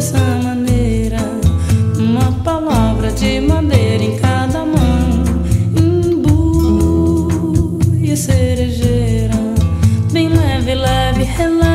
dessa maneira. Uma palavra de madeira em cada mão. Imbu e cerejeira. Bem leve, leve, relaxa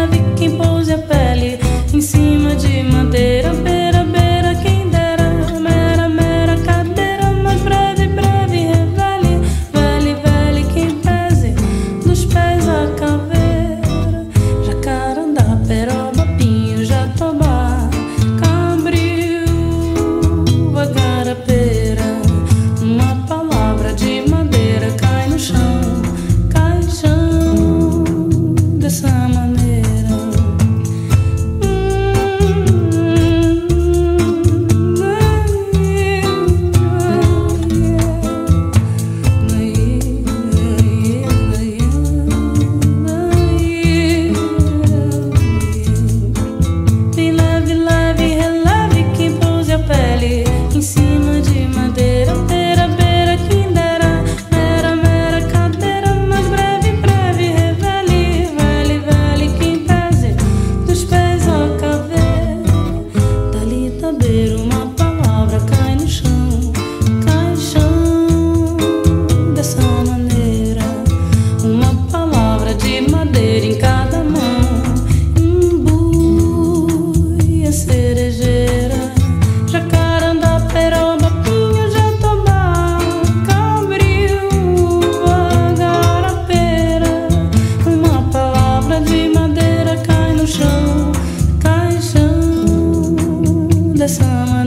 little. the summer